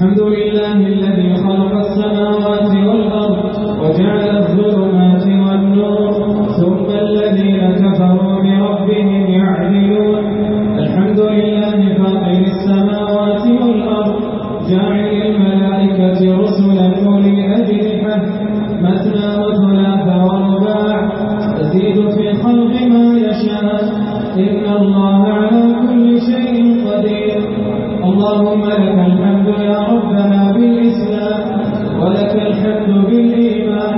الحمد لله الذي خلق السماوات والأرض وجعل الظلمات والنور ثم الذين كفروا بربهم الحمد لله فاطر السماوات والأرض الملائكة رسلا أولي أجنحة. مثنى وثلاث ورباع تزيد في ما يشاء. إن الله على كل شيء اللهم لك الحمد يا ربنا بالإسلام، ولك الحمد بالإيمان،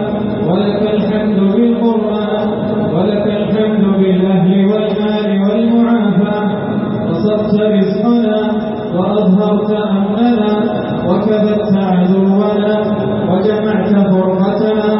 ولك الحمد بالقرآن ولك الحمد بالأهل والمال والمعافاة وصدت رزقنا وأظهرت أمننا وكبت عدونا، وجمعت فرقتنا.